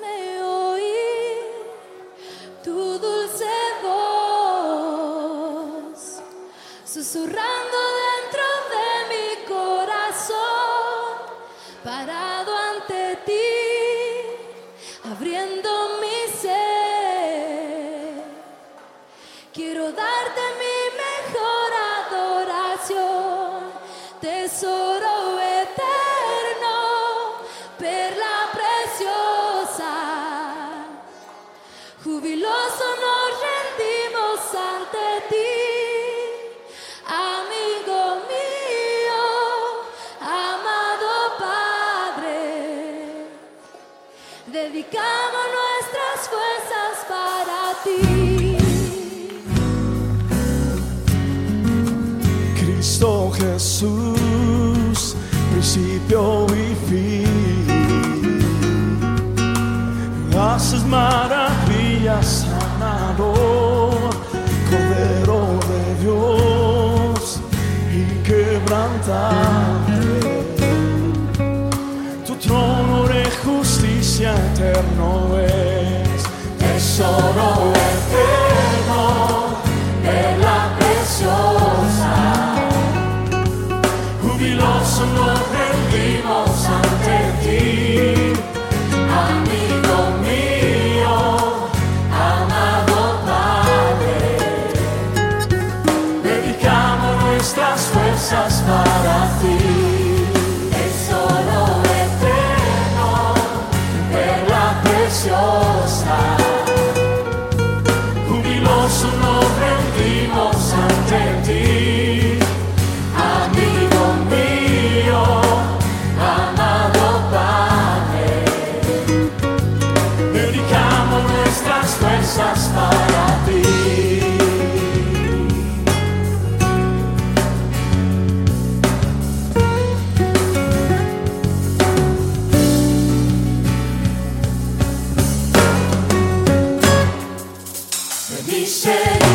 Me oí tu dulce voz susurrando dentro de mi corazón, parado ante ti, abriendo mi ser. Quiero darte mi mejor adoración, tesoro. Jesús, principio y fin. Haces maravillas, sanador, Cordero de Dios, inquebrantable. para si. said.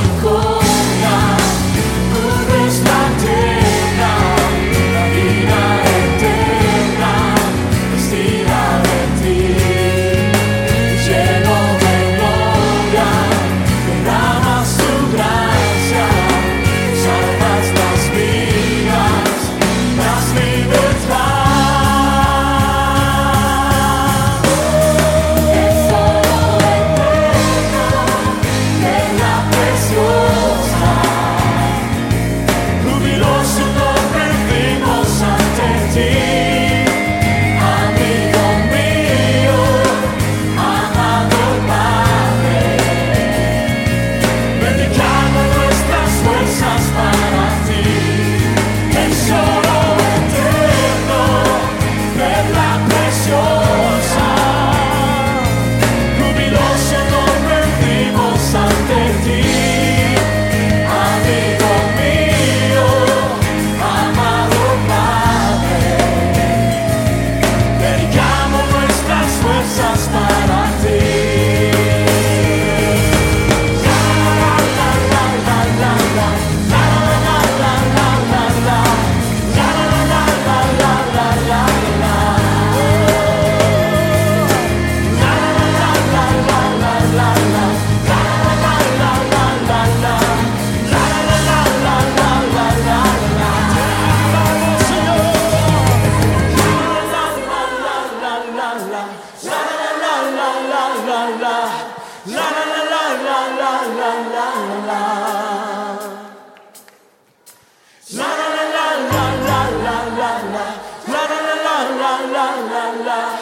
la la.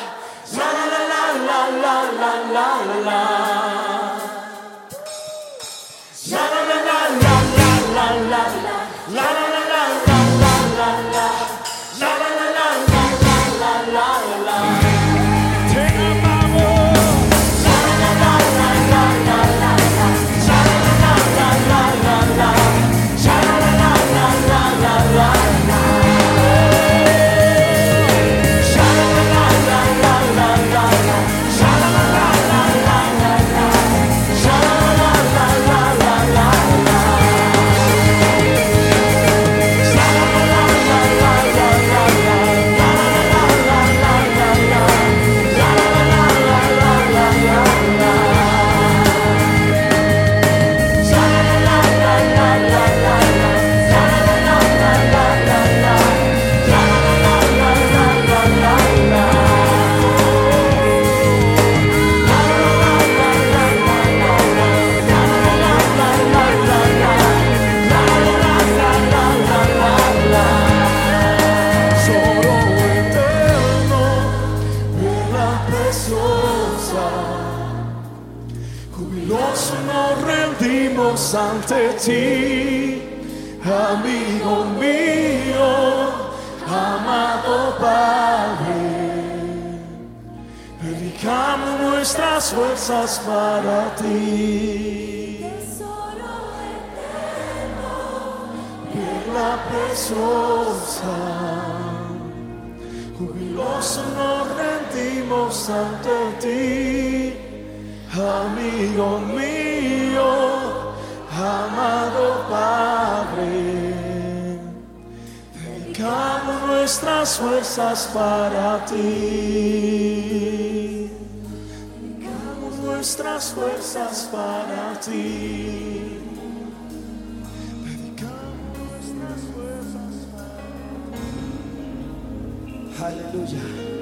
Ante ti, amigo mío, amado Padre. Dedicamos nuestras fuerzas para ti. Tesoro eterno, la preciosa. Jubiloso nos rendimos ante ti, amigo mío, amado Padre. Dedicamos nuestras fuerzas para ti. Dedicamos nuestras fuerzas para ti. Dedicamos nuestras fuerzas. Aleluya.